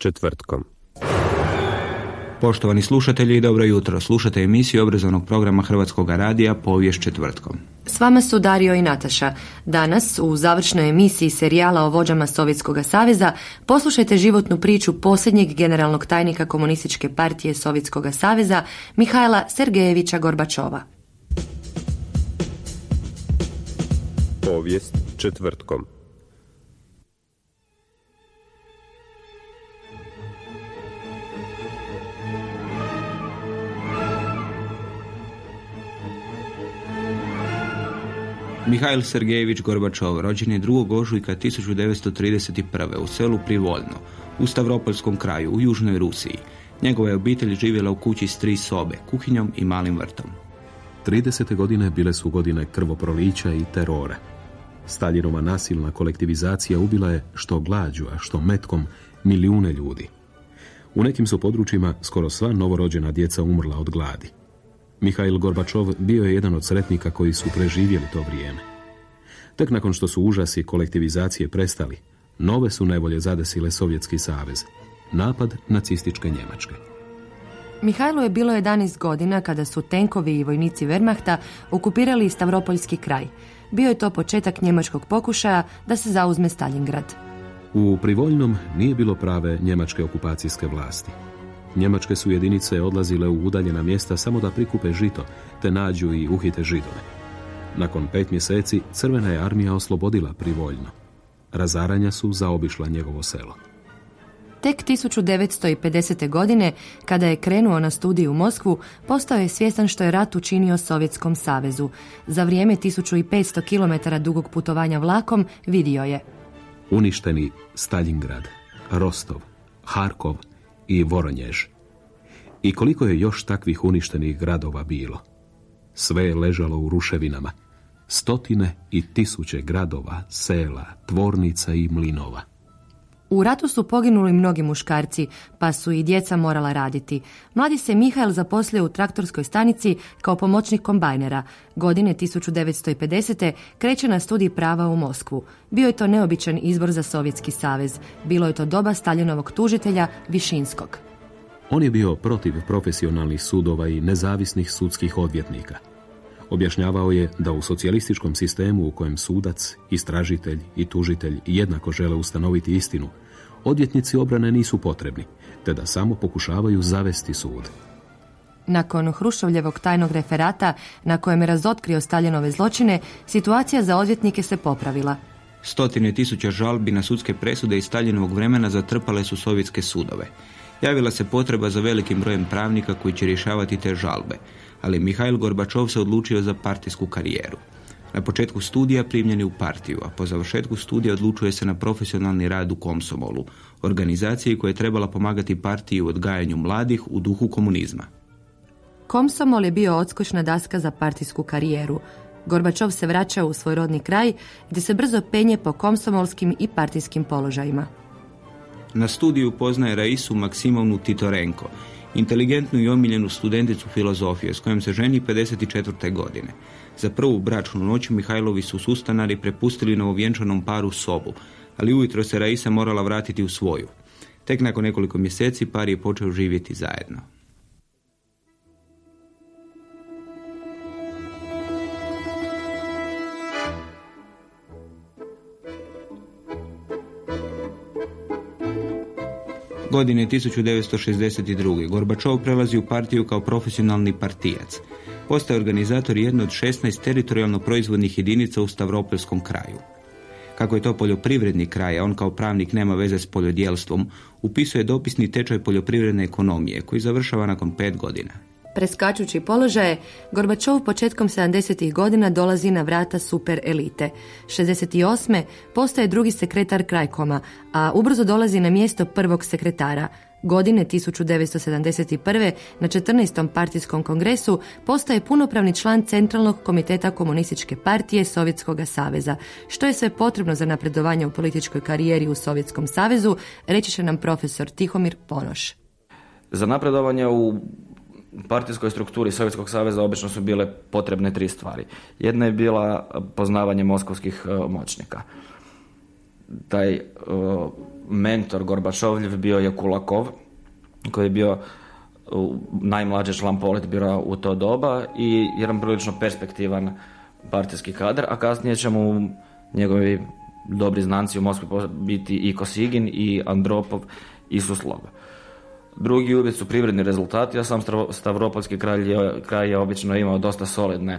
Četvrtkom. Poštovani slušatelji, dobro jutro. Slušate emisiju obrazovnog programa Hrvatskog radija Povijest četvrtkom. S vama su Dario i Nataša. Danas, u završnoj emisiji serijala o vođama Sovjetskog saveza, poslušajte životnu priču posljednjeg generalnog tajnika Komunističke partije Sovjetskog saveza, Mihajla Sergejevića Gorbačova. Povijest četvrtkom. Mihajl Sergejević Gorbačov rođen je 2. ožujka 1931. u selu Privoljno, u Stavropolskom kraju, u Južnoj Rusiji. Njegova je obitelj živjela u kući s tri sobe, kuhinjom i malim vrtom. 30. godine bile su godine krvoprolića i terora. Staljinova nasilna kolektivizacija ubila je što glađu, a što metkom milijune ljudi. U nekim su područjima skoro sva novorođena djeca umrla od gladi. Mihail Gorbačov bio je jedan od sretnika koji su preživjeli to vrijeme. Tek nakon što su užasi kolektivizacije prestali, nove su nevolje zadesile Sovjetski savez. Napad nacističke Njemačke. Mihajlu je bilo 11 godina kada su tenkovi i vojnici Wehrmachta okupirali Stavropoljski kraj. Bio je to početak njemačkog pokušaja da se zauzme Stalingrad. U Privoljnom nije bilo prave njemačke okupacijske vlasti. Njemačke su jedinice odlazile u udaljena mjesta samo da prikupe žito, te nađu i uhite židove. Nakon pet mjeseci Crvena je armija oslobodila Privoljno. Razaranja su zaobišla njegovo selo. Tek 1950. godine, kada je krenuo na studiju u Moskvu, postao je svjestan što je rat učinio Sovjetskom savezu. Za vrijeme 1500 km dugog putovanja vlakom vidio je Uništeni Stalingrad, Rostov, Harkov i Voronjež. I koliko je još takvih uništenih gradova bilo? Sve je ležalo u ruševinama. Stotine i tisuće gradova, sela, tvornica i mlinova. U ratu su poginuli mnogi muškarci, pa su i djeca morala raditi. Mladi se Mihael zaposlio u traktorskoj stanici kao pomoćnik kombajnera. Godine 1950. kreće na studij prava u Moskvu. Bio je to neobičan izbor za Sovjetski savez. Bilo je to doba Staljinovog tužitelja Višinskog. On je bio protiv profesionalnih sudova i nezavisnih sudskih odvjetnika. Objašnjavao je da u socijalističkom sistemu u kojem sudac, istražitelj i tužitelj jednako žele ustanoviti istinu, odvjetnici obrane nisu potrebni, te da samo pokušavaju zavesti sud. Nakon Hrušovljevog tajnog referata na kojem je razotkrio Staljinove zločine, situacija za odvjetnike se popravila. Stotine tisuća žalbi na sudske presude iz Staljinovog vremena zatrpale su sovjetske sudove. Javila se potreba za velikim brojem pravnika koji će rješavati te žalbe, ali Mihajl Gorbačov se odlučio za partijsku karijeru. Na početku studija primljen je u partiju, a po završetku studija odlučuje se na profesionalni rad u Komsomolu, organizaciji koja je trebala pomagati partiji u odgajanju mladih u duhu komunizma. Komsomol je bio odskočna daska za partijsku karijeru. Gorbačov se vraća u svoj rodni kraj gdje se brzo penje po komsomolskim i partijskim položajima. Na studiju poznaje Raisu Maksimovnu Titorenko, inteligentnu i omiljenu studenticu filozofije s kojom se ženi 54. godine. Za prvu bračnu noć Mihajlovi su sustanari prepustili novovjenčanom paru sobu, ali ujutro se Raisa morala vratiti u svoju. Tek nakon nekoliko mjeseci par je počeo živjeti zajedno. Godine 1962. Gorbačov prelazi u partiju kao profesionalni partijac. Postaje organizator jedne od 16 teritorijalno proizvodnih jedinica u Stavropolskom kraju. Kako je to poljoprivredni kraj, a on kao pravnik nema veze s poljodjelstvom, upisuje dopisni tečaj poljoprivredne ekonomije koji završava nakon pet godina. Preskačući položaje, Gorbačov početkom 70. godina dolazi na vrata super elite. 68. postaje drugi sekretar Krajkoma, a ubrzo dolazi na mjesto prvog sekretara. Godine 1971. na 14. partijskom kongresu postaje punopravni član Centralnog komiteta komunističke partije Sovjetskog saveza. Što je sve potrebno za napredovanje u političkoj karijeri u Sovjetskom savezu, reći će nam profesor Tihomir Ponoš. Za napredovanje u partijskoj strukturi Sovjetskog saveza obično su bile potrebne tri stvari. Jedna je bila poznavanje moskovskih e, moćnika. Taj e, mentor Gorbačovljev bio je Kulakov, koji je bio najmlađi član politbira u to doba i jedan prilično perspektivan partijski kadar, a kasnije će mu njegovi dobri znanci u Moskvi biti i Kosigin i Andropov i Suslov. Drugi uvjet su privredni rezultati, a sam Stavropolski kraj je, kraj je obično imao dosta solidne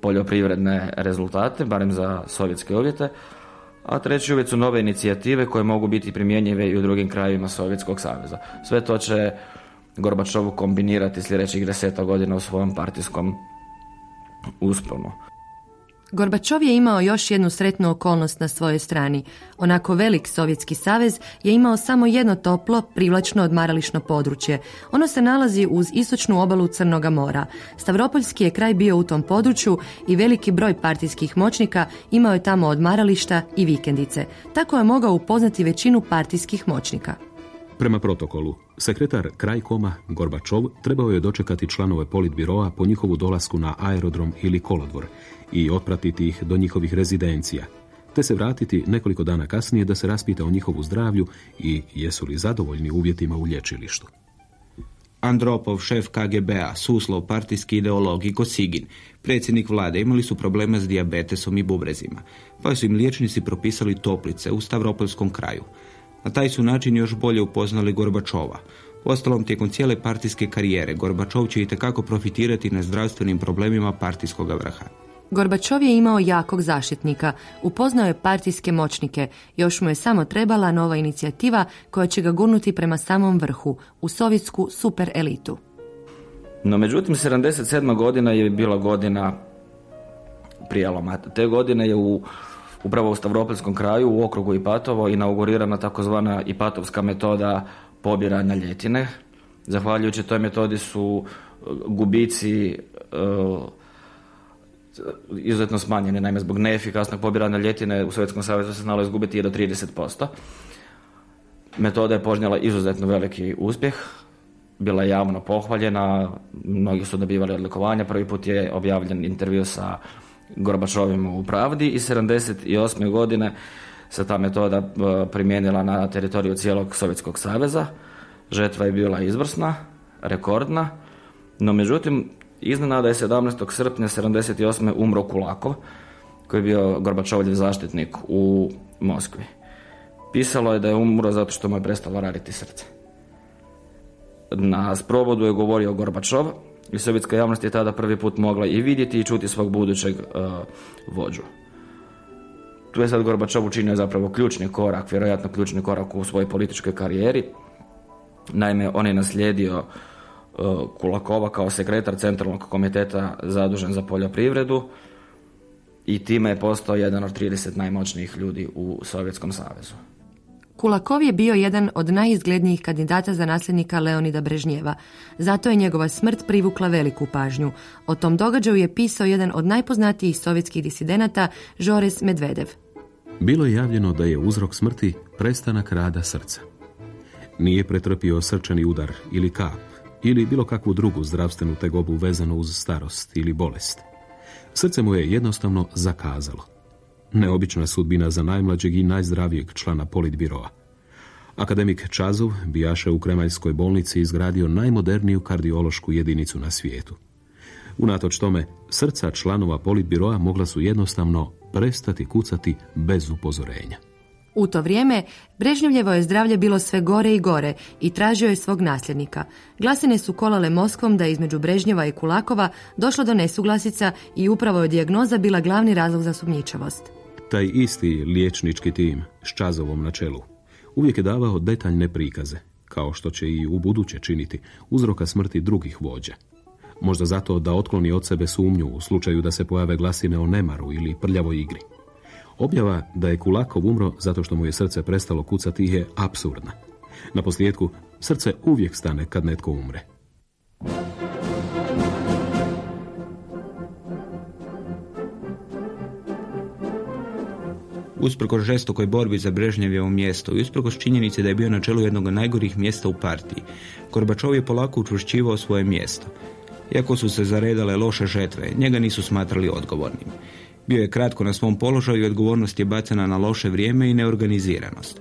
poljoprivredne rezultate, barem za sovjetske uvjete, a treći uvjet su nove inicijative koje mogu biti primjenjive i u drugim krajevima Sovjetskog saveza. Sve to će Gorbačovu kombinirati sljedećih deseta godina u svojom partijskom usponu. Gorbačov je imao još jednu sretnu okolnost na svojoj strani. Onako velik Sovjetski savez je imao samo jedno toplo, privlačno odmarališno područje. Ono se nalazi uz istočnu obalu Crnoga mora. Stavropoljski je kraj bio u tom području i veliki broj partijskih moćnika imao je tamo odmarališta i vikendice. Tako je mogao upoznati većinu partijskih moćnika. Prema protokolu, sekretar Krajkoma Gorbačov trebao je dočekati članove politbiroa po njihovu dolasku na aerodrom ili kolodvor i otpratiti ih do njihovih rezidencija, te se vratiti nekoliko dana kasnije da se raspita o njihovu zdravlju i jesu li zadovoljni uvjetima u lječilištu. Andropov, šef KGB-a, Suslov, partijski ideolog i Kosigin, predsjednik vlade, imali su problema s dijabetesom i bubrezima, pa su im liječnici propisali toplice u Stavropolskom kraju. Na taj su način još bolje upoznali Gorbačova. Uostalom, tijekom cijele partijske karijere, Gorbačov će i profitirati na zdravstvenim problemima partijskog vrha. Gorbačov je imao jakog zaštitnika, upoznao je partijske moćnike, još mu je samo trebala nova inicijativa koja će ga gurnuti prema samom vrhu, u sovjetsku super elitu. No međutim, 77. godina je bila godina prijeloma. Te godine je u upravo u Stavropolskom kraju u okrugu Ipatovo inaugurirana takozvana Ipatovska metoda pobiranja ljetine. Zahvaljujući toj metodi su gubici uh, izuzetno smanjene, naime zbog neefikasnog pobiranja ljetine u Sovjetskom savezu se znalo izgubiti i do 30%. Metoda je požnjela izuzetno veliki uspjeh, bila je javno pohvaljena, mnogi su dobivali odlikovanja, prvi put je objavljen intervju sa Gorbačovim u Pravdi i 78. godine se ta metoda e, primijenila na teritoriju cijelog Sovjetskog saveza. Žetva je bila izvrsna, rekordna, no međutim Iznenada je 17. srpnja 78. umro Kulakov, koji je bio Gorbačovljev zaštitnik u Moskvi. Pisalo je da je umro zato što mu je prestalo raditi srce. Na sprovodu je govorio Gorbačov i sovjetska javnost je tada prvi put mogla i vidjeti i čuti svog budućeg uh, vođu. Tu je sad Gorbačov učinio zapravo ključni korak, vjerojatno ključni korak u svojoj političkoj karijeri. Naime, on je naslijedio Kulakova kao sekretar centralnog komiteta zadužen za poljoprivredu i time je postao jedan od 30 najmoćnijih ljudi u Sovjetskom savezu. Kulakov je bio jedan od najizglednijih kandidata za nasljednika Leonida Brežnjeva. Zato je njegova smrt privukla veliku pažnju. O tom događaju je pisao jedan od najpoznatijih sovjetskih disidenata, Žores Medvedev. Bilo je javljeno da je uzrok smrti prestanak rada srca. Nije pretrpio srčani udar ili kap, ili bilo kakvu drugu zdravstvenu tegobu vezanu uz starost ili bolest. Srce mu je jednostavno zakazalo. Neobična sudbina za najmlađeg i najzdravijeg člana politbiroa. Akademik Čazov bijaše u Kremaljskoj bolnici izgradio najmoderniju kardiološku jedinicu na svijetu. Unatoč tome, srca članova politbiroa mogla su jednostavno prestati kucati bez upozorenja. U to vrijeme Brežnjevljevo je zdravlje bilo sve gore i gore i tražio je svog nasljednika. Glasine su kolale Moskvom da je između Brežnjeva i Kulakova došlo do nesuglasica i upravo je dijagnoza bila glavni razlog za sumnjičavost. Taj isti liječnički tim s Čazovom na čelu uvijek je davao detaljne prikaze, kao što će i u buduće činiti uzroka smrti drugih vođa. Možda zato da otkloni od sebe sumnju u slučaju da se pojave glasine o nemaru ili prljavoj igri. Objava da je Kulakov umro zato što mu je srce prestalo kucati je apsurdna. Na posljedku, srce uvijek stane kad netko umre. Usprkos žestokoj borbi za Brežnjevo mjesto i usprkos činjenici da je bio na čelu jednog od najgorih mjesta u partiji, Gorbačov je polako učvršćivao svoje mjesto. Iako su se zaredale loše žetve, njega nisu smatrali odgovornim. Bio je kratko na svom položaju i odgovornost je bacana na loše vrijeme i neorganiziranost.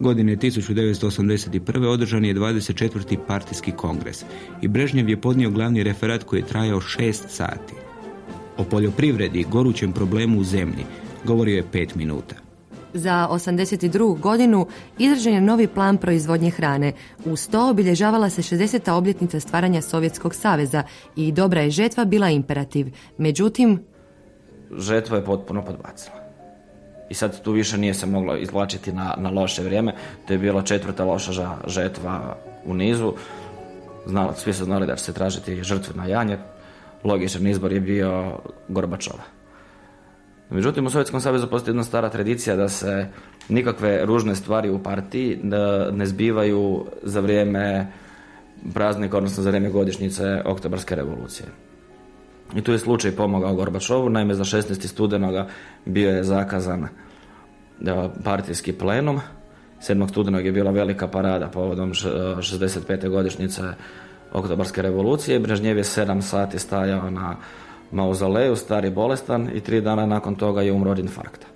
Godine 1981. održan je 24. partijski kongres i Brežnjev je podnio glavni referat koji je trajao šest sati. O poljoprivredi, gorućem problemu u zemlji, govorio je pet minuta. Za 82. godinu izrađen je novi plan proizvodnje hrane. Uz to obilježavala se 60. obljetnica stvaranja Sovjetskog saveza i dobra je žetva bila imperativ. Međutim, žetva je potpuno podbacila. I sad tu više nije se moglo izvlačiti na, na loše vrijeme. To je bila četvrta loša žetva u nizu. Znali, svi su znali da će se tražiti žrtve na janje. Logičan izbor je bio Gorbačova. Međutim, u Sovjetskom savezu postoji jedna stara tradicija da se nikakve ružne stvari u partiji ne zbivaju za vrijeme praznika, odnosno za vrijeme godišnjice Oktobarske revolucije. I tu je slučaj pomogao Gorbačovu, naime za 16. studenoga bio je zakazan partijski plenum. 7. studenog je bila velika parada povodom 65. godišnjice Oktobarske revolucije. Brežnjev je 7 sati stajao na mauzoleju, stari bolestan i tri dana nakon toga je umro od infarkta.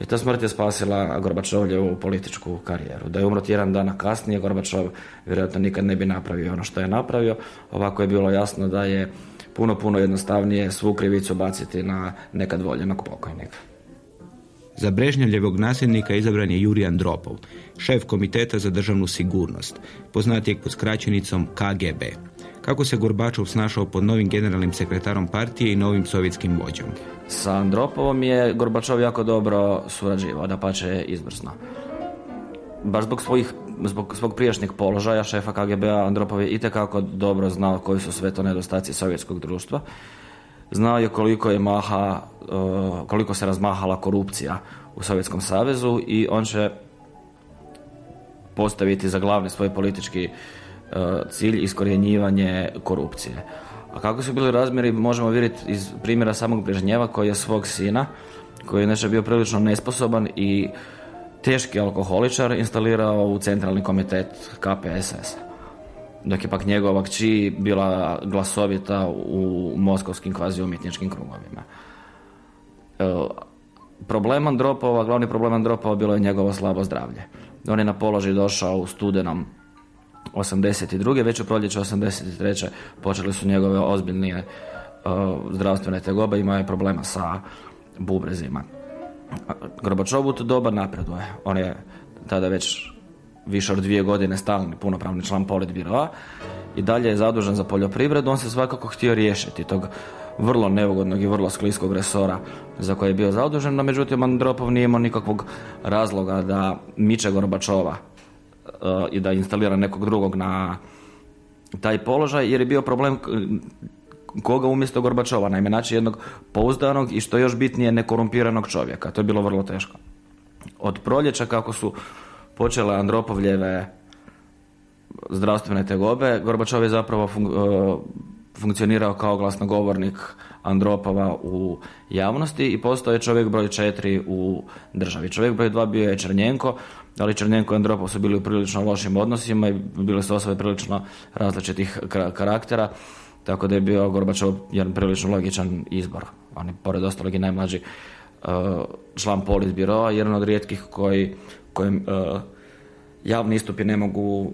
I ta smrt je spasila Gorbačovljevu političku karijeru. Da je umro tjedan dana kasnije, Gorbačov vjerojatno nikad ne bi napravio ono što je napravio. Ovako je bilo jasno da je puno, puno jednostavnije svu krivicu baciti na nekad voljenog pokojnika. Za Brežnjevljevog nasljednika izabran je Jurij Andropov, šef Komiteta za državnu sigurnost, poznatijeg pod skraćenicom KGB. Kako se Gorbačov snašao pod novim generalnim sekretarom partije i novim sovjetskim vođom? Sa Andropovom je Gorbačov jako dobro surađivao, da pače izvrsno. Baš zbog svojih zbog svog prijašnjeg položaja šefa KGB-a Andropov je itekako dobro znao koji su sve to nedostaci sovjetskog društva. Znao je koliko je maha, e, koliko se razmahala korupcija u Sovjetskom savezu i on će postaviti za glavni svoj politički e, cilj iskorjenjivanje korupcije. A kako su bili razmjeri možemo vidjeti iz primjera samog Brežnjeva koji je svog sina, koji je nešto bio prilično nesposoban i teški alkoholičar instalirao u centralni komitet KPSS. Dok je pak njegova kći bila glasovita u moskovskim kvazi umjetničkim krugovima. E, problem Andropova, glavni problem Andropova bilo je njegovo slabo zdravlje. On je na položaj došao u studenom 82. Već u proljeću 83. počeli su njegove ozbiljnije uh, zdravstvene tegobe, imao je problema sa bubrezima. Gorbačov u to doba napreduje. On je tada već više od dvije godine stalni punopravni član politbiroa i dalje je zadužen za poljoprivredu. On se svakako htio riješiti tog vrlo neugodnog i vrlo skliskog resora za koje je bio zadužen, no međutim Andropov nije imao nikakvog razloga da miče Gorbačova uh, i da instalira nekog drugog na taj položaj jer je bio problem koga umjesto Gorbačova, naime naći jednog pouzdanog i što još bitnije nekorumpiranog čovjeka. To je bilo vrlo teško. Od proljeća kako su počele Andropovljeve zdravstvene tegobe, Gorbačov je zapravo e, funkcionirao kao glasnogovornik Andropova u javnosti i postao je čovjek broj četiri u državi. Čovjek broj dva bio je Črnjenko, ali Črnjenko i Andropov su bili u prilično lošim odnosima i bile su osobe prilično različitih karaktera. Tako da je bio Gorbačov jedan prilično logičan izbor. On je, pored ostalog, i najmlađi uh, član politbiroa, jedan od rijetkih koji, kojem uh, javni istupi ne mogu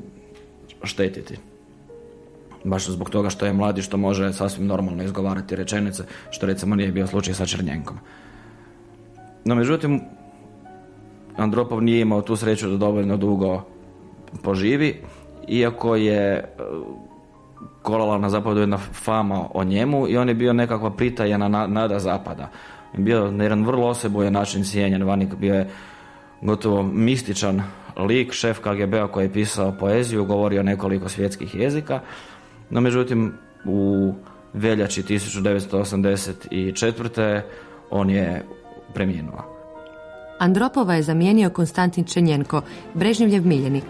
štetiti. Baš zbog toga što je mladi, što može sasvim normalno izgovarati rečenice, što recimo nije bio slučaj sa Črnjenkom. No, međutim, Andropov nije imao tu sreću da dovoljno dugo poživi, iako je e, kolala na zapadu jedna fama o njemu i on je bio nekakva pritajena na- nada zapada. Bio na jedan vrlo osebojen način cijenjen vani, bio je gotovo mističan lik, šef KGB-a koji je pisao poeziju, govorio nekoliko svjetskih jezika, no međutim u veljači 1984. on je preminuo. Andropova je zamijenio Konstantin Čenjenko, Brežnjevljev miljenik.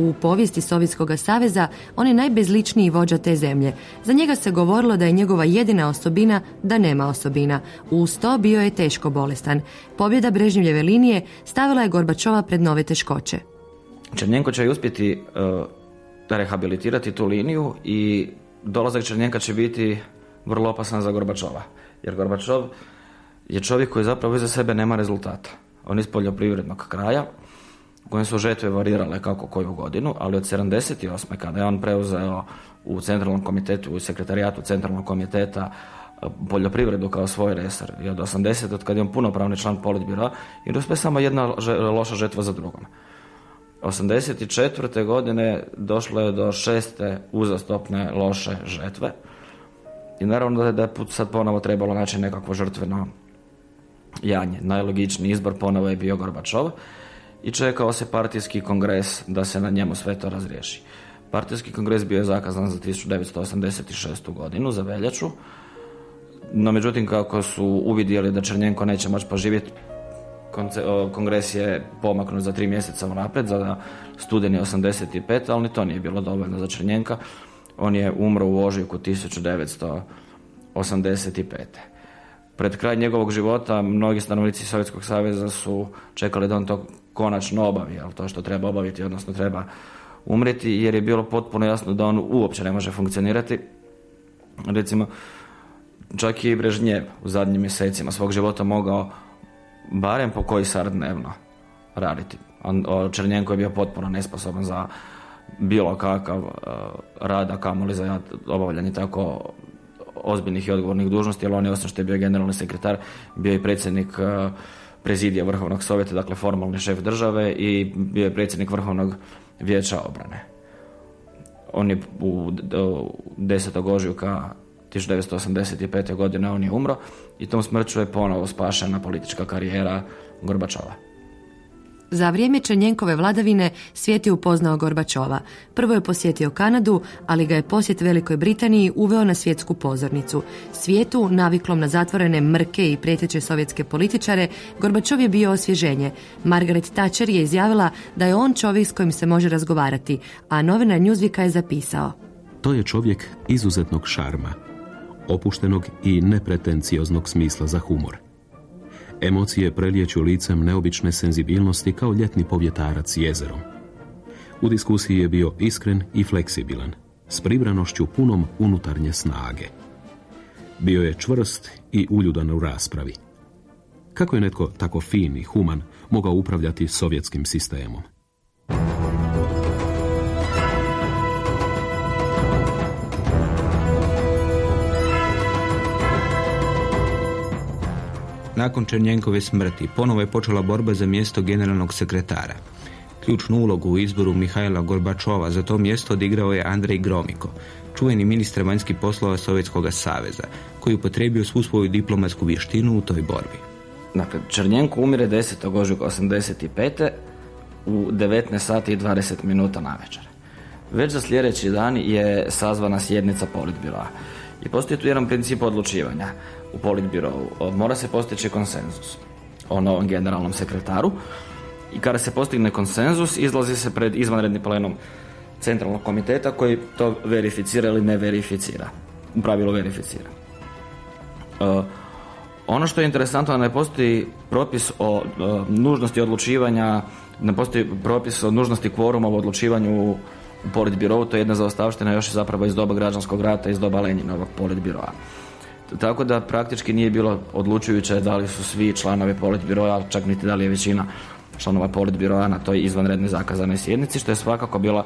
U povijesti Sovjetskog saveza on je najbezličniji vođa te zemlje. Za njega se govorilo da je njegova jedina osobina da nema osobina. Uz to bio je teško bolestan. Pobjeda Brežnjevljeve linije stavila je Gorbačova pred nove teškoće. Černjenko će uspjeti uh, rehabilitirati tu liniju i dolazak Černjenka će biti vrlo opasan za Gorbačova. Jer Gorbačov je čovjek koji zapravo iza sebe nema rezultata. On je iz poljoprivrednog kraja kojem su žetve varirale kako koju godinu, ali od 78. kada je on preuzeo u centralnom komitetu, u sekretarijatu centralnog komiteta uh, poljoprivredu kao svoj resor i od 80. od kada je on punopravni član politbira i uspje samo jedna loša žetva za drugom. 84. godine došlo je do šeste uzastopne loše žetve i naravno da je put sad ponovo trebalo naći nekakvo žrtveno janje. Najlogičniji izbor ponovo je bio Gorbačov i čekao se partijski kongres da se na njemu sve to razriješi. Partijski kongres bio je zakazan za 1986. godinu, za veljaču, no međutim kako su uvidjeli da Černjenko neće moći poživjeti kongres je pomaknut za tri mjeseca unaprijed, za studeni 85, ali ni to nije bilo dovoljno za Černjenka. On je umro u ožujku 1985. Pred kraj njegovog života mnogi stanovnici Sovjetskog saveza su čekali da on to konačno obavi, ali to što treba obaviti, odnosno treba umreti, jer je bilo potpuno jasno da on uopće ne može funkcionirati. Recimo, čak je i Brežnjev u zadnjim mjesecima svog života mogao barem po koji sat dnevno raditi. On, o, Černjenko je bio potpuno nesposoban za bilo kakav uh, rad, kamoli za obavljanje tako ozbiljnih i odgovornih dužnosti, jer on je osim što je bio generalni sekretar, bio i predsjednik uh, prezidija Vrhovnog sovjeta, dakle formalni šef države i bio je predsjednik Vrhovnog vijeća obrane. On je u 10. ožujka 1985. godine on je umro i tom smrću je ponovo spašena politička karijera Gorbačova. Za vrijeme Černjenkove vladavine svijet je upoznao Gorbačova. Prvo je posjetio Kanadu, ali ga je posjet Velikoj Britaniji uveo na svjetsku pozornicu. Svijetu, naviklom na zatvorene mrke i prijeteće sovjetske političare, Gorbačov je bio osvježenje. Margaret Thatcher je izjavila da je on čovjek s kojim se može razgovarati, a novinar Newsweeka je zapisao. To je čovjek izuzetnog šarma, opuštenog i nepretencioznog smisla za humor. Emocije prelijeću licem neobične senzibilnosti kao ljetni povjetarac jezerom. U diskusiji je bio iskren i fleksibilan, s pribranošću punom unutarnje snage. Bio je čvrst i uljudan u raspravi. Kako je netko tako fin i human mogao upravljati sovjetskim sistemom? Nakon Černjenkove smrti ponovo je počela borba za mjesto generalnog sekretara. Ključnu ulogu u izboru Mihajla Gorbačova za to mjesto odigrao je Andrej Gromiko, čuveni ministar vanjskih poslova Sovjetskog saveza, koji upotrebio svu svoju diplomatsku vještinu u toj borbi. Dakle, Černjenko umire 10. ožujka 85. u 19 sati i 20 minuta na večer. Već za sljedeći dan je sazvana sjednica politbiroa. I postoji tu jedan princip odlučivanja u politbirovu. Mora se postići konsenzus o novom generalnom sekretaru i kada se postigne konsenzus izlazi se pred izvanredni plenom centralnog komiteta koji to verificira ili ne verificira. U pravilu verificira. E, ono što je interesantno da ne postoji propis o e, nužnosti odlučivanja, ne postoji propis o nužnosti kvoruma u odlučivanju u politbirovu, to je jedna zaostavština još zapravo iz doba građanskog rata, iz doba Lenjinovog politbiroa. Tako da praktički nije bilo odlučujuće da li su svi članovi politbiroja, čak niti da li je većina članova politbiroja na toj izvanrednoj zakazanoj sjednici, što je svakako bila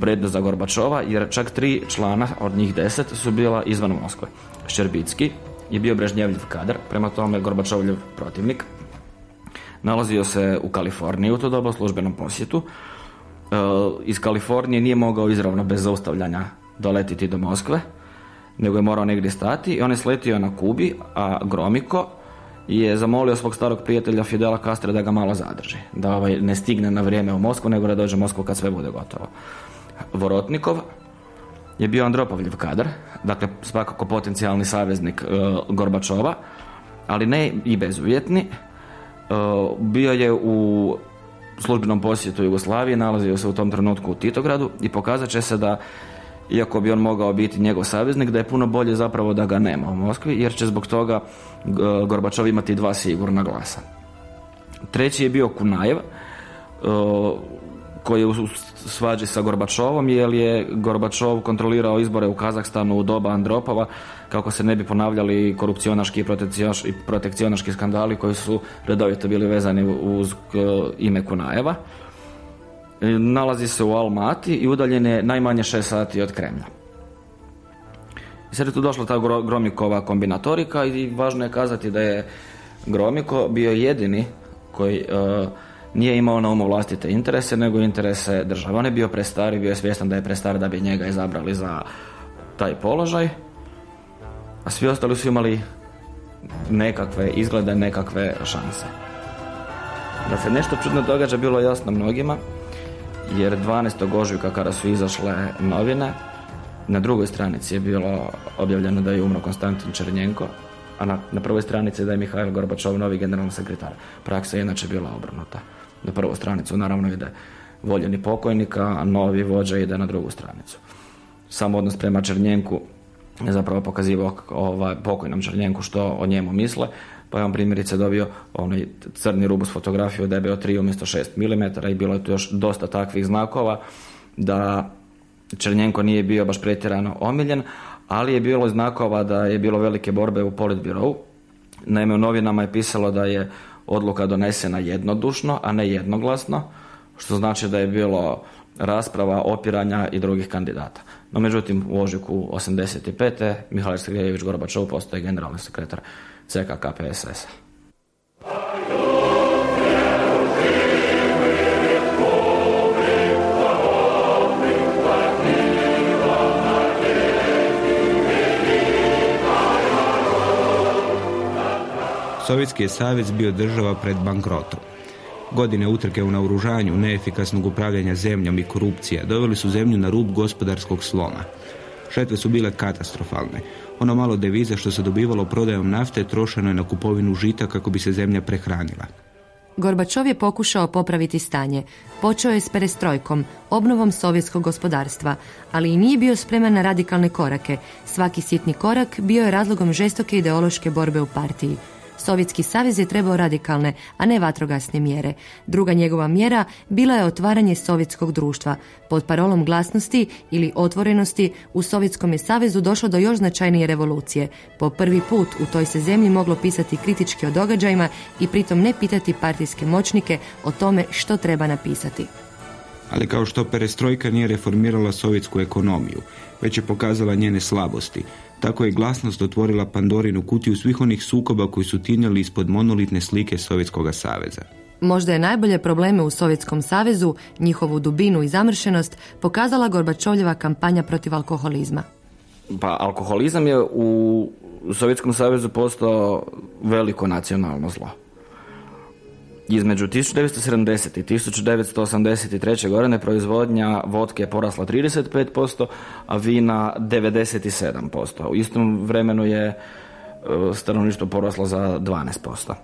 prednost za Gorbačova, jer čak tri člana od njih deset su bila izvan Moskve. Ščerbicki je bio Brežnjevljev kadar, prema tome Gorbačovljev protivnik. Nalazio se u Kaliforniji u to doba u službenom posjetu. E, iz Kalifornije nije mogao izravno bez zaustavljanja doletiti do Moskve, nego je morao negdje stati i on je sletio na Kubi, a Gromiko je zamolio svog starog prijatelja Fidela Castra da ga malo zadrži, da ovaj ne stigne na vrijeme u Moskvu, nego da dođe u Moskvu kad sve bude gotovo. Vorotnikov je bio Andropovljev kadar, dakle svakako potencijalni saveznik e, Gorbačova, ali ne i bezuvjetni. E, bio je u službenom posjetu Jugoslavije, nalazio se u tom trenutku u Titogradu i pokazat će se da iako bi on mogao biti njegov saveznik, da je puno bolje zapravo da ga nema u Moskvi, jer će zbog toga Gorbačov imati dva sigurna glasa. Treći je bio Kunajev, e, koji je u svađi sa Gorbačovom, jer je Gorbačov kontrolirao izbore u Kazahstanu u doba Andropova, kako se ne bi ponavljali korupcionaški i protekcionaški skandali koji su redovito bili vezani uz ime Kunajeva. E, nalazi se u Almati i udaljen je najmanje 6 sati od Kremlja. I sad je tu došla ta Gromikova kombinatorika i važno je kazati da je Gromiko bio jedini koji e, nije imao na umu vlastite interese, nego interese države. On je bio prestari, bio je svjestan da je prestar da bi njega izabrali za taj položaj, a svi ostali su imali nekakve izglede, nekakve šanse. Da se nešto čudno događa bilo jasno mnogima, jer 12. ožujka kada su izašle novine, na drugoj stranici je bilo objavljeno da je umro Konstantin Černjenko, a na, na prvoj stranici da je Mihajl Gorbačov novi generalni sekretar. Praksa je inače bila obrnuta. Na prvu stranicu naravno ide voljeni pokojnika, a novi vođa ide na drugu stranicu. Sam odnos prema Černjenku je zapravo pokazivao ovaj, pokojnom Černjenku što o njemu misle, pa je on primjerice dobio onaj crni rubus fotografiju debeo 3 umjesto 6 mm i bilo je tu još dosta takvih znakova da Černjenko nije bio baš pretjerano omiljen, ali je bilo znakova da je bilo velike borbe u politbirovu. Naime, u novinama je pisalo da je odluka donesena jednodušno, a ne jednoglasno, što znači da je bilo rasprava, opiranja i drugih kandidata. No, međutim, u ožujku 85. Mihail Sergejević Gorbačov postoje generalni sekretar CKK PSS. Sovjetski je savez bio država pred bankrotom. Godine utrke u naoružanju, neefikasnog upravljanja zemljom i korupcija doveli su zemlju na rub gospodarskog sloma. Šetve su bile katastrofalne. Ono malo deviza što se dobivalo prodajom nafte trošeno je na kupovinu žita kako bi se zemlja prehranila. Gorbačov je pokušao popraviti stanje. Počeo je s perestrojkom, obnovom sovjetskog gospodarstva, ali i nije bio spreman na radikalne korake. Svaki sitni korak bio je razlogom žestoke ideološke borbe u partiji. Sovjetski savez je trebao radikalne, a ne vatrogasne mjere. Druga njegova mjera bila je otvaranje sovjetskog društva. Pod parolom glasnosti ili otvorenosti u Sovjetskom je savezu došlo do još značajnije revolucije. Po prvi put u toj se zemlji moglo pisati kritički o događajima i pritom ne pitati partijske moćnike o tome što treba napisati. Ali kao što perestrojka nije reformirala sovjetsku ekonomiju, već je pokazala njene slabosti, tako je glasnost otvorila Pandorinu kutiju svih onih sukoba koji su tinjali ispod monolitne slike Sovjetskog saveza. Možda je najbolje probleme u Sovjetskom savezu, njihovu dubinu i zamršenost, pokazala Gorbačovljeva kampanja protiv alkoholizma. Pa alkoholizam je u Sovjetskom savezu postao veliko nacionalno zlo između 1970. i 1983. godine proizvodnja vodke je porasla 35%, a vina 97%. U istom vremenu je e, stanovništvo poraslo za 12%.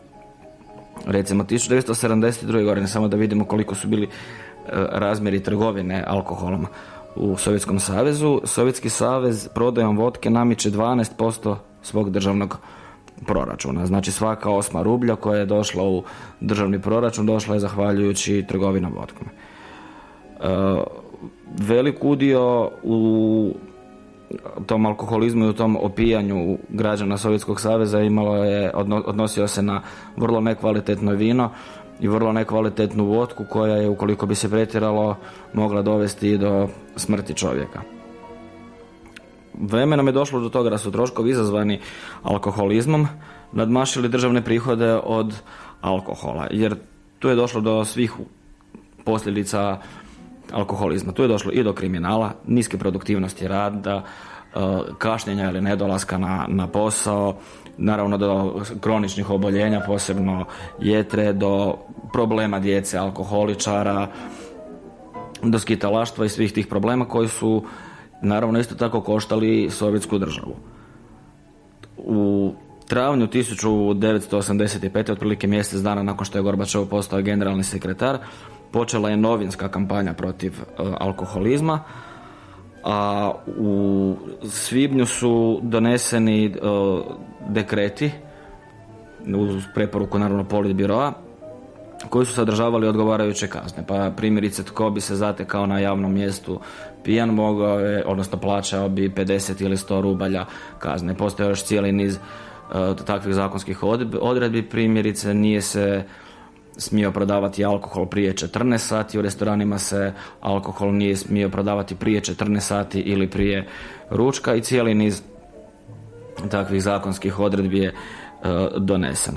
Recimo 1972. godine, samo da vidimo koliko su bili e, razmjeri trgovine alkoholom u Sovjetskom savezu. Sovjetski savez prodajom vodke namiče 12% svog državnog proračuna. Znači svaka osma rublja koja je došla u državni proračun došla je zahvaljujući trgovinom vodkom. E, velik udio u tom alkoholizmu i u tom opijanju građana Sovjetskog saveza imalo je, odnosio se na vrlo nekvalitetno vino i vrlo nekvalitetnu vodku koja je, ukoliko bi se pretjeralo, mogla dovesti do smrti čovjeka. Vremenom je došlo do toga da su troškovi izazvani alkoholizmom nadmašili državne prihode od alkohola. Jer tu je došlo do svih posljedica alkoholizma. Tu je došlo i do kriminala, niske produktivnosti rada, e, kašnjenja ili nedolaska na, na posao, naravno do kroničnih oboljenja, posebno jetre, do problema djece, alkoholičara, do skitalaštva i svih tih problema koji su naravno isto tako koštali sovjetsku državu. U travnju 1985. otprilike mjesec dana nakon što je Gorbačov postao generalni sekretar, počela je novinska kampanja protiv e, alkoholizma, a u svibnju su doneseni e, dekreti uz preporuku naravno politbiroa koji su sadržavali odgovarajuće kazne. Pa primjerice tko bi se zatekao na javnom mjestu pijan mogao je, odnosno plaćao bi 50 ili 100 rubalja kazne. Postoje još cijeli niz e, takvih zakonskih odredbi. Primjerice nije se smio prodavati alkohol prije 14 sati, u restoranima se alkohol nije smio prodavati prije 14 sati ili prije ručka i cijeli niz takvih zakonskih odredbi je e, donesen.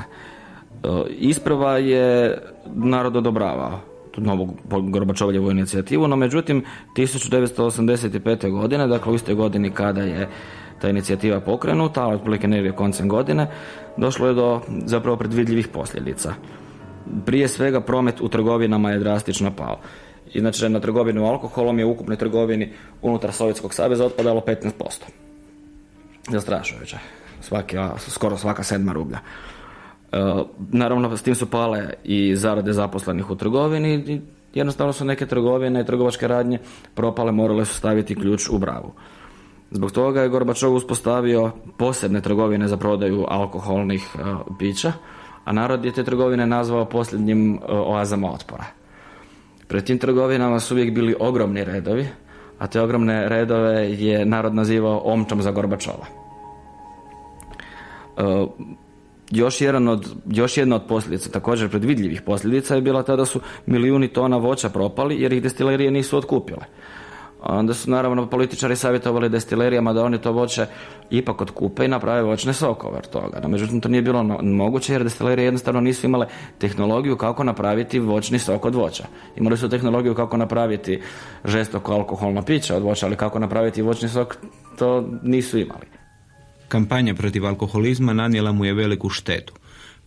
E, isprava je narod odobravao tu novu Gorbačovljevu inicijativu, no međutim 1985. godine, dakle u istoj godini kada je ta inicijativa pokrenuta, otprilike negdje koncem godine, došlo je do zapravo predvidljivih posljedica. Prije svega promet u trgovinama je drastično pao. Inače, na trgovinu alkoholom je u ukupnoj trgovini unutar Sovjetskog saveza otpadalo 15%. Zastrašujuće. Svaki, skoro svaka sedma rublja. E, naravno, s tim su pale i zarade zaposlenih u trgovini i jednostavno su neke trgovine i trgovačke radnje propale, morale su staviti ključ u bravu. Zbog toga je Gorbačov uspostavio posebne trgovine za prodaju alkoholnih e, pića, a narod je te trgovine nazvao posljednjim e, oazama otpora. Pred tim trgovinama su uvijek bili ogromni redovi, a te ogromne redove je narod nazivao omčom za Gorbačova. Još, jedan od, još jedna od posljedica, također predvidljivih posljedica je bila tada su milijuni tona voća propali jer ih destilerije nisu otkupile. Onda su naravno političari savjetovali destilerijama da oni to voće ipak otkupe i naprave voćne sokove od toga. No, međutim, to nije bilo moguće jer destilerije jednostavno nisu imale tehnologiju kako napraviti voćni sok od voća. Imali su tehnologiju kako napraviti žestoko alkoholno piće od voća, ali kako napraviti voćni sok, to nisu imali. Kampanja protiv alkoholizma nanijela mu je veliku štetu.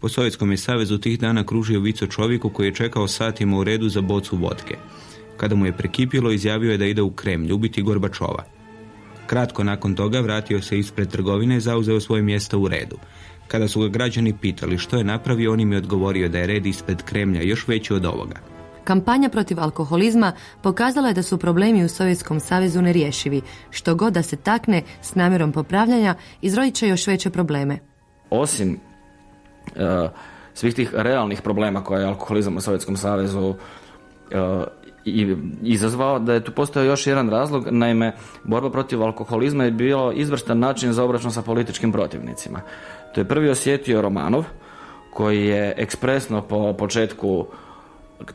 Po Sovjetskom je savezu tih dana kružio vico čovjeku koji je čekao satima u redu za bocu vodke. Kada mu je prekipilo, izjavio je da ide u Kremlj ubiti Gorbačova. Kratko nakon toga vratio se ispred trgovine i zauzeo svoje mjesto u redu. Kada su ga građani pitali što je napravio, on im je odgovorio da je red ispred Kremlja još veći od ovoga. Kampanja protiv alkoholizma pokazala je da su problemi u Sovjetskom savezu nerješivi. Što god da se takne s namjerom popravljanja, izrodit će još veće probleme. Osim uh, svih tih realnih problema koje je alkoholizam u Sovjetskom savezu uh, i izazvao da je tu postojao još jedan razlog, naime borba protiv alkoholizma je bilo izvrstan način za obračun sa političkim protivnicima. To je prvi osjetio Romanov koji je ekspresno po početku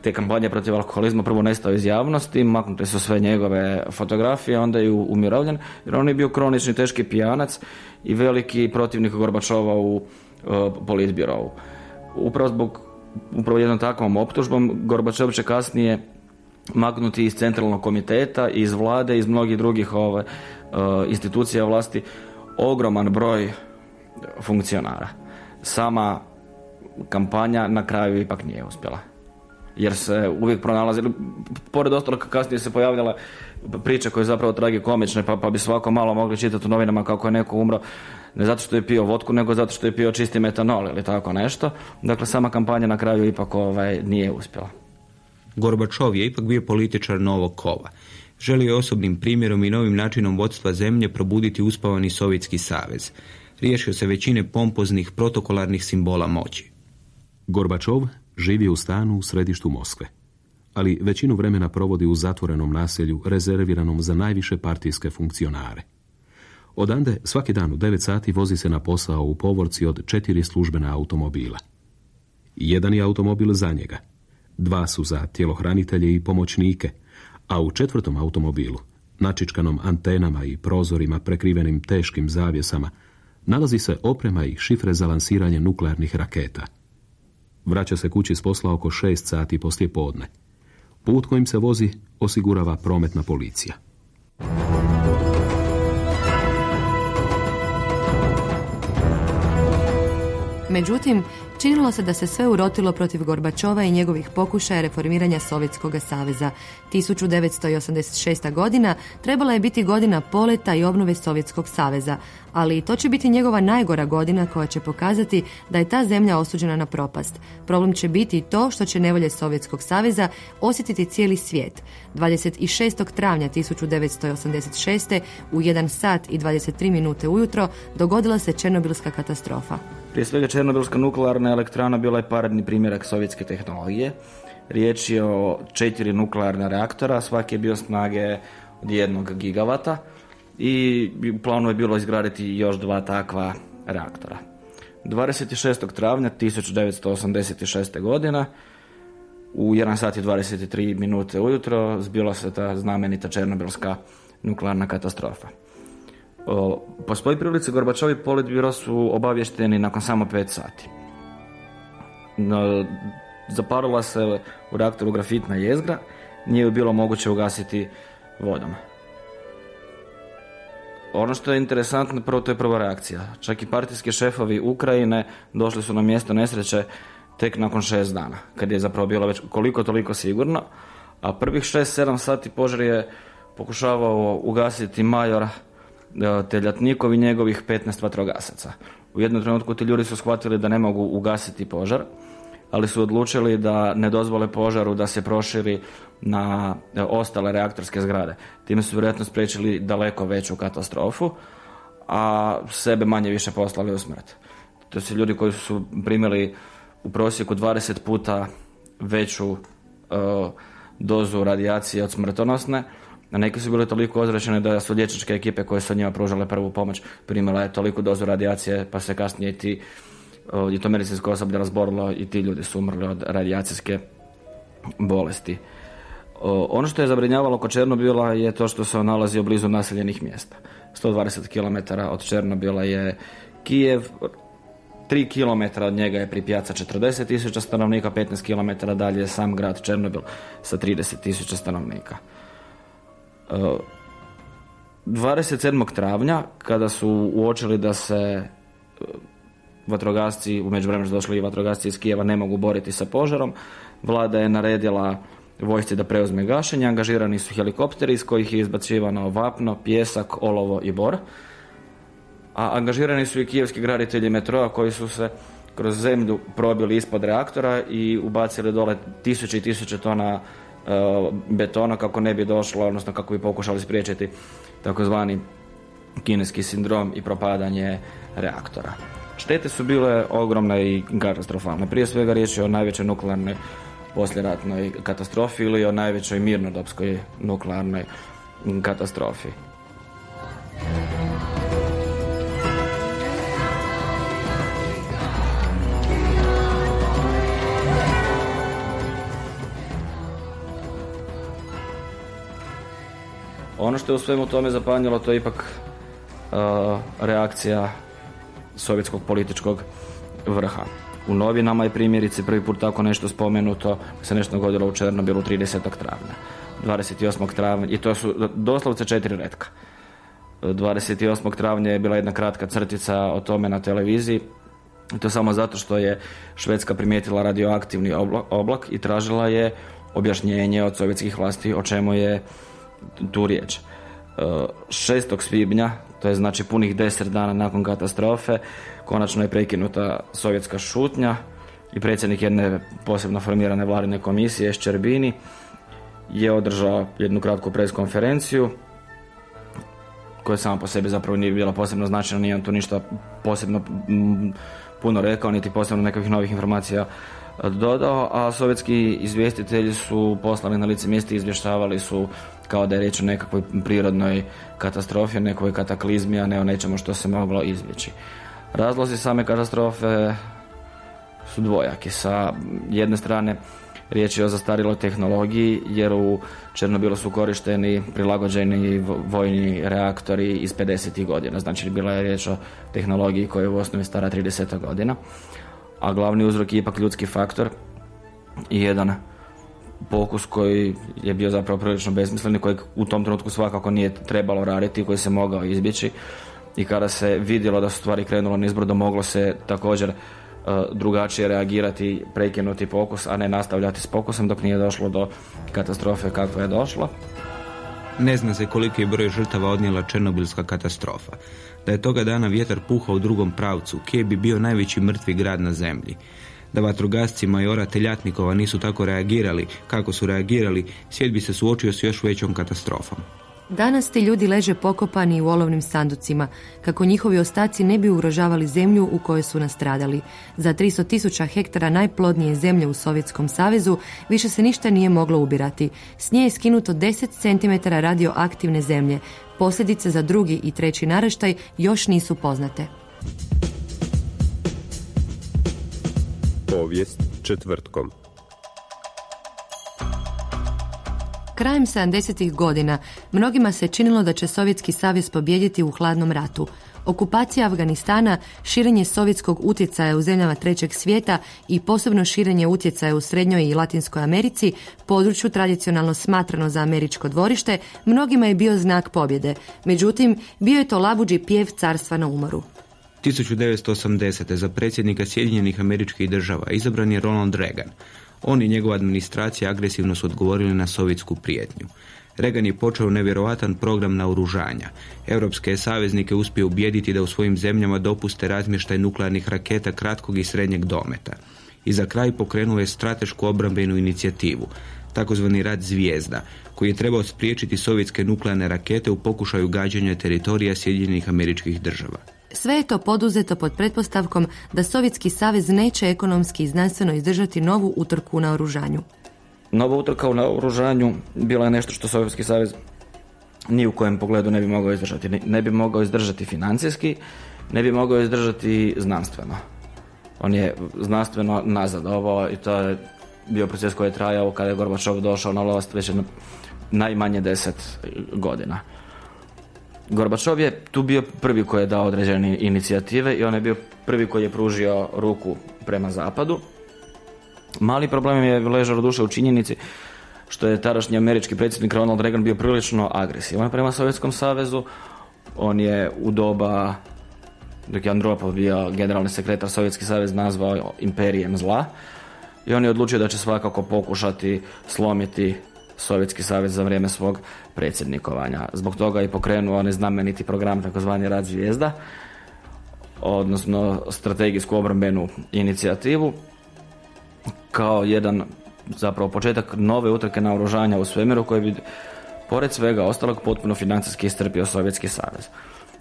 te kampanje protiv alkoholizma prvo nestao iz javnosti, maknute su sve njegove fotografije, onda je umirovljen, jer on je bio kronični teški pijanac i veliki protivnik Gorbačova u uh, politbirovu. Upravo zbog upravo jednom takvom optužbom Gorbačov će kasnije maknuti iz centralnog komiteta, iz vlade, iz mnogih drugih ove, uh, institucija vlasti ogroman broj funkcionara. Sama kampanja na kraju ipak nije uspjela. Jer se uvijek pronalazili, pored ostalog kasnije se pojavljala priča koja je zapravo tragikomična, pa, pa bi svako malo mogli čitati u novinama kako je neko umro ne zato što je pio vodku, nego zato što je pio čisti metanol ili tako nešto. Dakle, sama kampanja na kraju ipak ovaj, nije uspjela. Gorbačov je ipak bio političar novog kova. Želio je osobnim primjerom i novim načinom vodstva zemlje probuditi uspavani Sovjetski savez. Riješio se većine pompoznih protokolarnih simbola moći. Gorbačov živi u stanu u središtu Moskve, ali većinu vremena provodi u zatvorenom naselju rezerviranom za najviše partijske funkcionare. Odande svaki dan u 9 sati vozi se na posao u povorci od četiri službena automobila. Jedan je automobil za njega, dva su za tjelohranitelje i pomoćnike, a u četvrtom automobilu, načičkanom antenama i prozorima prekrivenim teškim zavjesama, nalazi se oprema i šifre za lansiranje nuklearnih raketa. Vraća se kući s posla oko 6 sati poslije podne. Put kojim se vozi osigurava prometna policija. Međutim, činilo se da se sve urotilo protiv Gorbačova i njegovih pokušaja reformiranja Sovjetskog saveza. 1986. godina trebala je biti godina poleta i obnove Sovjetskog saveza, ali to će biti njegova najgora godina koja će pokazati da je ta zemlja osuđena na propast. Problem će biti i to što će nevolje Sovjetskog saveza osjetiti cijeli svijet. 26. travnja 1986. u 1 sat i 23 minute ujutro dogodila se Černobilska katastrofa. Prije svega Černobilska nuklearna elektrana bila je paradni primjerak sovjetske tehnologije. Riječ je o četiri nuklearna reaktora, svaki je bio snage od jednog gigavata i u planu je bilo izgraditi još dva takva reaktora. 26. travnja 1986. godina u 1 sat i 23 minute ujutro zbila se ta znamenita Černobilska nuklearna katastrofa. Po svojoj prilici Gorbačovi politbiro su obavješteni nakon samo 5 sati. Zaparila se u reaktoru grafitna jezgra, nije ju bilo moguće ugasiti vodom. Ono što je interesantno, prvo to je prva reakcija. Čak i partijski šefovi Ukrajine došli su na mjesto nesreće tek nakon šest dana, kad je zapravo bilo već koliko toliko sigurno, a prvih šest, sedam sati požar je pokušavao ugasiti major e, Teljatnikov i njegovih 15 vatrogasaca. U jednom trenutku ti ljudi su shvatili da ne mogu ugasiti požar, ali su odlučili da ne dozvole požaru da se proširi na e, ostale reaktorske zgrade. Time su vjerojatno spriječili daleko veću katastrofu, a sebe manje više poslali u smrt. To su ljudi koji su primili u prosjeku 20 puta veću e, dozu radijacije od smrtonosne, a neki su bili toliko ozračene da su liječničke ekipe koje su njima pružale prvu pomoć primile toliko dozu radijacije pa se kasnije ti i to medicinsko osoblje razborilo i ti ljudi su umrli od radijacijske bolesti. Ono što je zabrinjavalo kod Černobila je to što se nalazi blizu naseljenih mjesta. 120 km od Černobila je Kijev, 3 km od njega je Pripjaca 40 tisuća stanovnika, 15 km dalje je sam grad Černobil sa 30 tisuća stanovnika. 27. travnja, kada su uočili da se vatrogasci, u međuvremenu su došli i vatrogasci iz Kijeva, ne mogu boriti sa požarom. Vlada je naredila vojsci da preuzme gašenje, angažirani su helikopteri iz kojih je izbacivano vapno, pjesak, olovo i bor. A angažirani su i kijevski graditelji metroa koji su se kroz zemlju probili ispod reaktora i ubacili dole tisuće i tisuće tona e, betona kako ne bi došlo, odnosno kako bi pokušali spriječiti takozvani kineski sindrom i propadanje reaktora. Štete su bile ogromne i katastrofalne. Prije svega riječ je o najvećoj nuklearnoj posljeratnoj katastrofi ili o najvećoj mirnodopskoj nuklearnoj katastrofi. Ono što je u svemu tome zapanjilo to je ipak uh, reakcija sovjetskog političkog vrha. U novinama je primjerice prvi put tako nešto spomenuto, se nešto dogodilo u Černobilu 30. travnja. 28. travnja, i to su doslovce četiri retka. 28. travnja je bila jedna kratka crtica o tome na televiziji. To samo zato što je Švedska primijetila radioaktivni oblak i tražila je objašnjenje od sovjetskih vlasti o čemu je tu riječ. 6. svibnja to je znači punih deset dana nakon katastrofe, konačno je prekinuta sovjetska šutnja i predsjednik jedne posebno formirane vladine komisije Ščerbini je održao jednu kratku preskonferenciju koja sama po sebi zapravo nije bila posebno značajna, nije on tu ništa posebno puno rekao, niti posebno nekakvih novih informacija dodao, a sovjetski izvjestitelji su poslani na lice mjesta i izvještavali su kao da je riječ o nekakvoj prirodnoj katastrofi, nekoj kataklizmi, a ne o nečemu što se moglo izbjeći. Razlozi same katastrofe su dvojaki. Sa jedne strane riječ je o zastariloj tehnologiji jer u Černobilu su korišteni prilagođeni vojni reaktori iz 50. godina. Znači bila je riječ o tehnologiji koja je u osnovi stara 30. godina. a glavni uzrok je ipak ljudski faktor i jedan pokus koji je bio zapravo prilično besmislen i kojeg u tom trenutku svakako nije trebalo raditi, koji se mogao izbjeći i kada se vidjelo da su stvari krenulo nizbrdo moglo se također e, drugačije reagirati, prekinuti pokus, a ne nastavljati s pokusom dok nije došlo do katastrofe kakva je došlo. Ne zna se koliki je broj žrtava odnijela Černobilska katastrofa. Da je toga dana vjetar puhao u drugom pravcu, Kije bi bio najveći mrtvi grad na zemlji. Da vatrogasci majora Teljatnikova nisu tako reagirali kako su reagirali, svijet bi se suočio s još većom katastrofom. Danas ti ljudi leže pokopani u olovnim sanducima, kako njihovi ostaci ne bi ugrožavali zemlju u kojoj su nastradali. Za 300 tisuća hektara najplodnije zemlje u Sovjetskom savezu više se ništa nije moglo ubirati. S nje je skinuto 10 cm radioaktivne zemlje. Posljedice za drugi i treći naraštaj još nisu poznate. Povijest četvrtkom. Krajem 70. godina mnogima se činilo da će Sovjetski savez pobijediti u hladnom ratu. Okupacija Afganistana, širenje sovjetskog utjecaja u zemljama trećeg svijeta i posebno širenje utjecaja u Srednjoj i Latinskoj Americi, području tradicionalno smatrano za američko dvorište, mnogima je bio znak pobjede. Međutim, bio je to labuđi pjev carstva na umoru. 1980. za predsjednika Sjedinjenih američkih država izabran je Ronald Reagan. On i njegova administracija agresivno su odgovorili na sovjetsku prijetnju. Reagan je počeo nevjerojatan program naoružanja. Europske saveznike uspio ubijediti da u svojim zemljama dopuste razmještaj nuklearnih raketa kratkog i srednjeg dometa. I za kraj pokrenuo je stratešku obrambenu inicijativu, takozvani rad zvijezda, koji je trebao spriječiti sovjetske nuklearne rakete u pokušaju gađanja teritorija Sjedinjenih američkih država. Sve je to poduzeto pod pretpostavkom da Sovjetski savez neće ekonomski i znanstveno izdržati novu utrku na oružanju. Nova utrka u naoružanju bila je nešto što Sovjetski savez ni u kojem pogledu ne bi mogao izdržati. Ne bi mogao izdržati financijski, ne bi mogao izdržati znanstveno. On je znanstveno nazadovao i to je bio proces koji je trajao kada je Gorbačov došao na vlast već najmanje deset godina. Gorbačov je tu bio prvi koji je dao određene inicijative i on je bio prvi koji je pružio ruku prema zapadu. Mali problem je ležao duše u činjenici što je tadašnji američki predsjednik Ronald Reagan bio prilično agresivan prema Sovjetskom savezu. On je u doba dok je Andropov bio generalni sekretar Sovjetski savez nazvao imperijem zla i on je odlučio da će svakako pokušati slomiti Sovjetski savez za vrijeme svog predsjednikovanja. Zbog toga je pokrenuo onaj znameniti program takozvani Rad zvijezda, odnosno strategijsku obrambenu inicijativu kao jedan zapravo početak nove utrke naoružanja u svemiru koji bi pored svega ostalog potpuno financijski istrpio Sovjetski savez.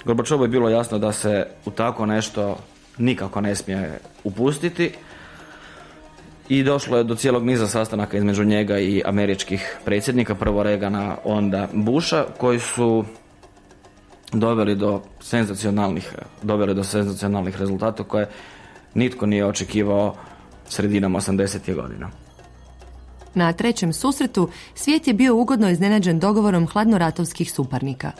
Gorbačovu je bilo jasno da se u tako nešto nikako ne smije upustiti i došlo je do cijelog niza sastanaka između njega i američkih predsjednika, prvo Regana, onda Busha, koji su doveli do senzacionalnih, doveli do senzacionalnih rezultata koje nitko nije očekivao sredinom 80. godina. Na trećem susretu svijet je bio ugodno iznenađen dogovorom hladnoratovskih suparnika.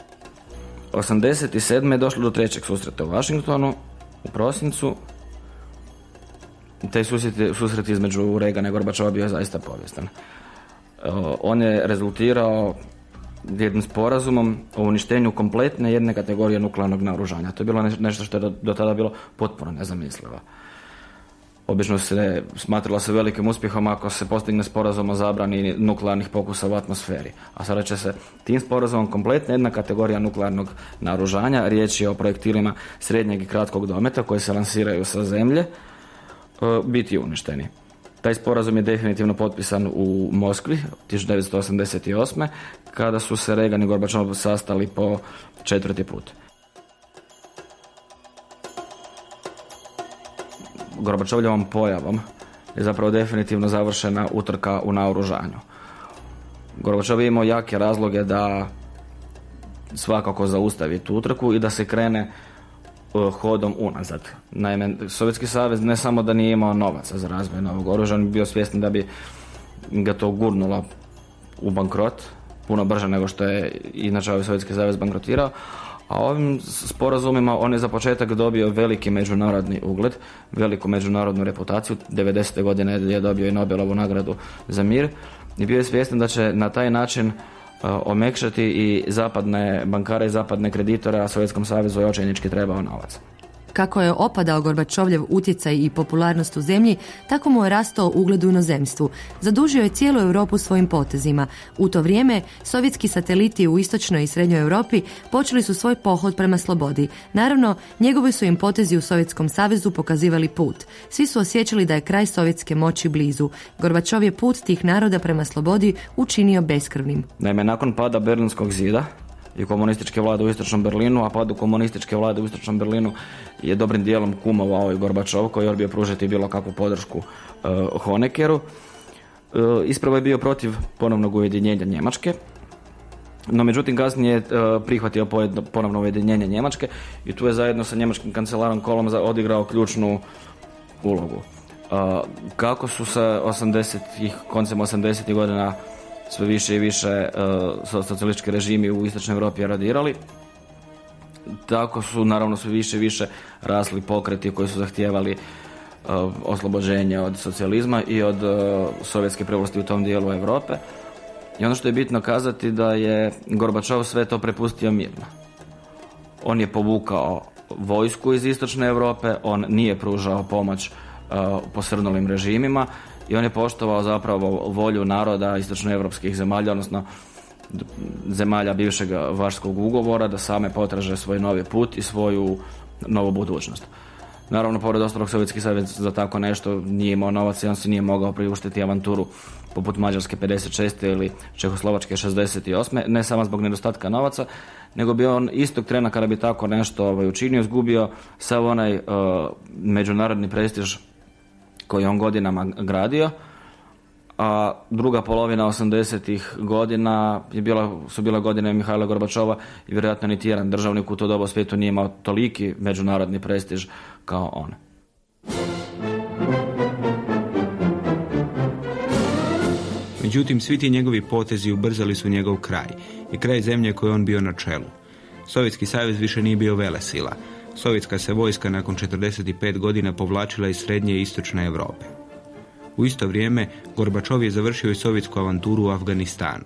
87. je došlo do trećeg susreta u Washingtonu u prosincu taj susret, između Regana i Gorbačova bio zaista povijestan. On je rezultirao jednim sporazumom o uništenju kompletne jedne kategorije nuklearnog naoružanja. To je bilo nešto što je do tada bilo potpuno nezamislivo. Obično se smatralo se velikim uspjehom ako se postigne sporazum o zabrani nuklearnih pokusa u atmosferi. A sada će se tim sporazumom kompletna jedna kategorija nuklearnog naoružanja, riječ je o projektilima srednjeg i kratkog dometa koji se lansiraju sa zemlje, E, biti uništeni. Taj sporazum je definitivno potpisan u Moskvi 1988. kada su se Reagan i Gorbačov sastali po četvrti put. Gorbačovljevom pojavom je zapravo definitivno završena utrka u naoružanju. Gorbačov je imao jake razloge da svakako zaustavi tu utrku i da se krene E, hodom unazad. Naime, Sovjetski savez ne samo da nije imao novaca za razvoj novog oružja, on bi bio svjestan da bi ga to gurnulo u bankrot, puno brže nego što je inače ovaj Sovjetski savez bankrotirao, A ovim sporazumima on je za početak dobio veliki međunarodni ugled, veliku međunarodnu reputaciju. 90. godine je dobio i Nobelovu nagradu za mir i bio je svjestan da će na taj način omekšati i zapadne bankare i zapadne kreditore, a Sovjetskom savezu je očajnički trebao novac. Kako je opadao Gorbačovljev utjecaj i popularnost u zemlji, tako mu je rastao ugled u inozemstvu. Zadužio je cijelu Europu svojim potezima. U to vrijeme sovjetski sateliti u istočnoj i srednjoj Europi počeli su svoj pohod prema slobodi. Naravno, njegovi su im potezi u Sovjetskom savezu pokazivali put. Svi su osjećali da je kraj sovjetske moći blizu. Gorbačov je put tih naroda prema slobodi učinio beskrvnim. Naime, nakon pada Berlinskog zida i komunističke vlade u istočnom Berlinu, a padu komunističke vlade u istočnom Berlinu je dobrim dijelom kumovao i Gorbačov koji je odbio pružiti bilo kakvu podršku uh, Honekeru. Uh, ispravo je bio protiv ponovnog ujedinjenja Njemačke, no međutim kasnije je prihvatio ponovno ujedinjenje Njemačke i tu je zajedno sa njemačkim kancelarom Kolom za- odigrao ključnu ulogu. Uh, kako su se 80-ih, koncem 80-ih godina sve više i više uh, so- socijalistički režimi u istočnoj Europi radirali, tako su naravno sve više i više rasli pokreti koji su zahtijevali uh, oslobođenje od socijalizma i od uh, sovjetske prevlasti u tom dijelu Europe. I ono što je bitno kazati da je Gorbačov sve to prepustio mirno. On je povukao vojsku iz istočne Europe, on nije pružao pomoć posrnulim režimima i on je poštovao zapravo volju naroda istočnoevropskih zemalja, odnosno zemalja bivšeg Varskog ugovora da same potraže svoj novi put i svoju novu budućnost. Naravno, pored ostalog, Sovjetski savez za tako nešto nije imao novac i on se nije mogao priuštiti avanturu poput Mađarske 56. ili Čehoslovačke 68. Ne samo zbog nedostatka novaca, nego bi on istog trena kada bi tako nešto ovaj, učinio, izgubio sav onaj uh, međunarodni prestiž koji je on godinama gradio, a druga polovina 80-ih godina je bila, su bile godine Mihajla Gorbačova i vjerojatno niti jedan državnik u to doba svijetu nije imao toliki međunarodni prestiž kao on. Međutim, svi ti njegovi potezi ubrzali su njegov kraj i kraj zemlje koje je on bio na čelu. Sovjetski savez više nije bio velesila. Sovjetska se vojska nakon 45 godina povlačila iz srednje i istočne Europe. U isto vrijeme Gorbačov je završio i sovjetsku avanturu u Afganistanu.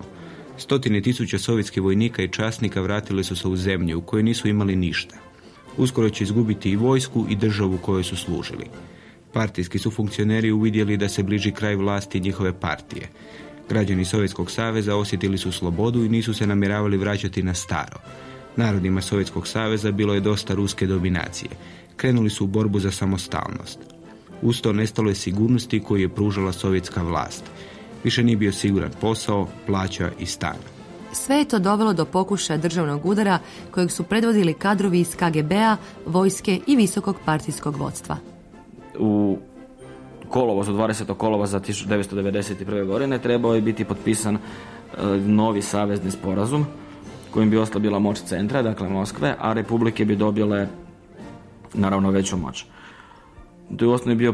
Stotine tisuća sovjetskih vojnika i časnika vratili su se u zemlju u kojoj nisu imali ništa. Uskoro će izgubiti i vojsku i državu kojoj su služili. Partijski su funkcioneri uvidjeli da se bliži kraj vlasti njihove partije. Građani Sovjetskog saveza osjetili su slobodu i nisu se namjeravali vraćati na staro. Narodima Sovjetskog saveza bilo je dosta ruske dominacije. Krenuli su u borbu za samostalnost. Uz to nestalo je sigurnosti koju je pružala sovjetska vlast. Više nije bio siguran posao, plaća i stan. Sve je to dovelo do pokušaja državnog udara kojeg su predvodili kadrovi iz KGB-a, vojske i visokog partijskog vodstva. u kolovozu, 20. kolovoza 1991. godine trebao je biti potpisan e, novi savezni sporazum kojim bi oslabila moć centra, dakle Moskve, a republike bi dobile naravno veću moć. To je u osnovi bio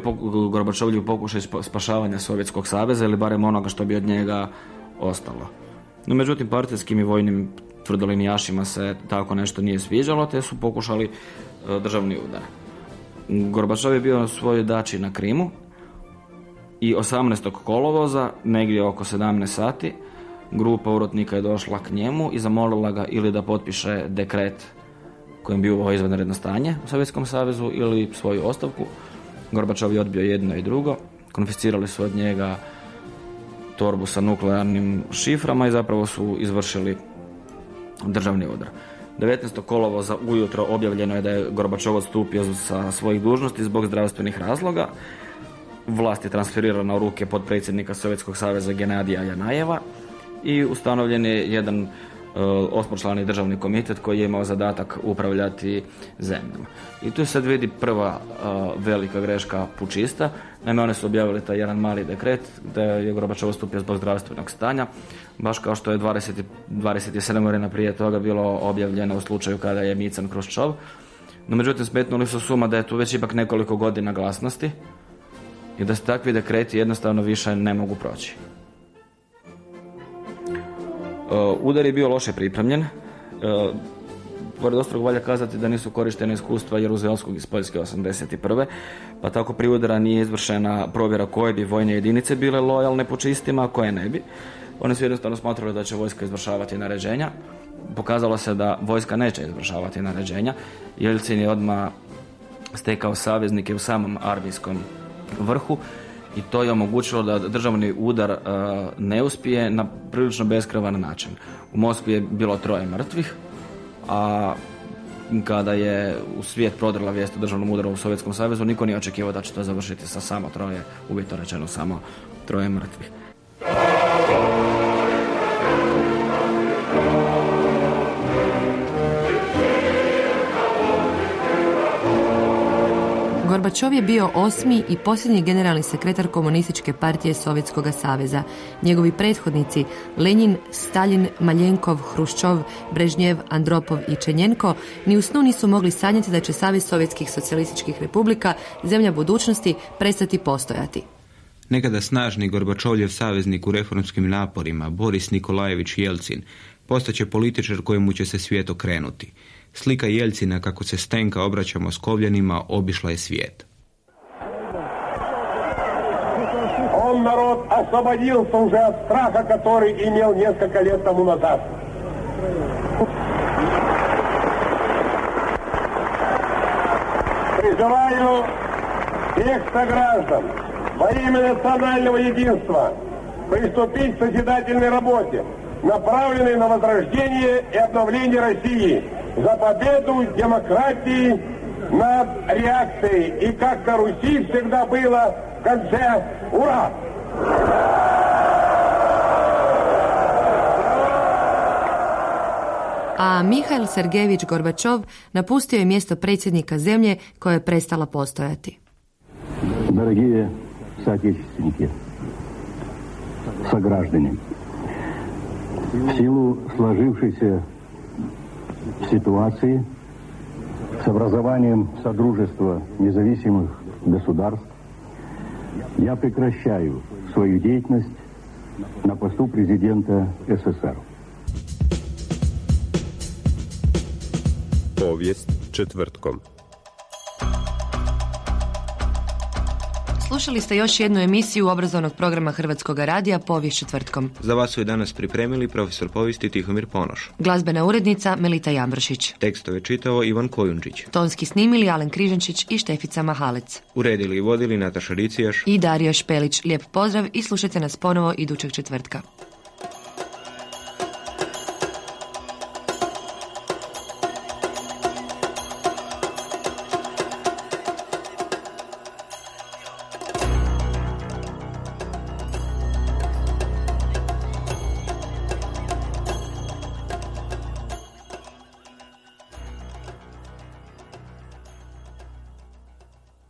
Gorbačovljev pokušaj spa- spašavanja Sovjetskog saveza ili barem onoga što bi od njega ostalo. No međutim, partijskim i vojnim tvrdolinijašima se tako nešto nije sviđalo, te su pokušali e, državni udar. Gorbačov je bio na svojoj dači na Krimu i 18. kolovoza, negdje oko 17 sati, grupa urotnika je došla k njemu i zamolila ga ili da potpiše dekret kojim bi uveo izvanredno stanje u Sovjetskom savezu ili svoju ostavku. Gorbačov je odbio jedno i drugo. Konfiscirali su od njega torbu sa nuklearnim šiframa i zapravo su izvršili državni udar. 19. kolovoza ujutro objavljeno je da je Gorbačov odstupio sa svojih dužnosti zbog zdravstvenih razloga. Vlast je transferirana u ruke potpredsjednika Sovjetskog saveza Genadija Janajeva i ustanovljen je jedan uh, osmočlani državni komitet koji je imao zadatak upravljati zemljom. I tu se sad vidi prva uh, velika greška pučista. Naime, oni su objavili taj jedan mali dekret da je Gorbačov odstupio zbog zdravstvenog stanja, baš kao što je 20, 27 godina prije toga bilo objavljeno u slučaju kada je mican Kruščov. No, međutim, smetnuli su suma da je tu već ipak nekoliko godina glasnosti i da se takvi dekreti jednostavno više ne mogu proći. Uh, udar je bio loše pripremljen. Uh, Pored ostalog valja kazati da nisu korištene iskustva Jeruzelskog iz Poljske 81. Pa tako pri udara nije izvršena provjera koje bi vojne jedinice bile lojalne počistima, a koje ne bi. Oni su jednostavno smatrali da će vojska izvršavati naređenja. Pokazalo se da vojska neće izvršavati naređenja. Jelcin je odmah stekao saveznike u samom armijskom vrhu i to je omogućilo da državni udar e, ne uspije na prilično beskravan način. U Moskvi je bilo troje mrtvih, a kada je u svijet prodrla vijest o državnom udaru u Sovjetskom savezu, niko nije očekivao da će to završiti sa samo troje, uvjetno rečeno samo troje mrtvih. Gorbačov je bio osmi i posljednji generalni sekretar komunističke partije Sovjetskog saveza. Njegovi prethodnici Lenin, Stalin, Maljenkov, Hruščov, Brežnjev, Andropov i Čenjenko ni u snu nisu mogli sanjati da će Savez Sovjetskih socijalističkih republika, zemlja budućnosti, prestati postojati. Nekada snažni Gorbačovljev saveznik u reformskim naporima, Boris Nikolajević Jelcin, postaće političar kojemu će se svijet okrenuti. Slika Jelcina kako se Stenka obraća Moskovljanima obišla je svijet. Он народ освободился уже от страха, который имел несколько лет тому назад. Призываю всех сограждан во имя национального единства приступить к созидательной работе, направленной на возрождение и обновление России за победу демократии над реакцией. И как на Руси всегда было в конце «Ура!» A Mihail Sergejević Gorbačov napustio je mjesto predsjednika zemlje koja je prestala postojati. Дорогие соотечественники, сограждане, в силу сложившейся ситуации с образованием Содружества независимых государств я прекращаю свою деятельность на посту президента СССР. Povijest četvrtkom. Slušali ste još jednu emisiju obrazovnog programa Hrvatskog radija Povijest četvrtkom. Za vas su je danas pripremili profesor povijesti Tihomir Ponoš. Glazbena urednica Melita Jambršić. Tekstove čitao Ivan Kojundžić. Tonski snimili Alen Križančić i Štefica Mahalec. Uredili i vodili Nataša Ricijaš. I Dario Špelić. Lijep pozdrav i slušajte nas ponovo idućeg četvrtka.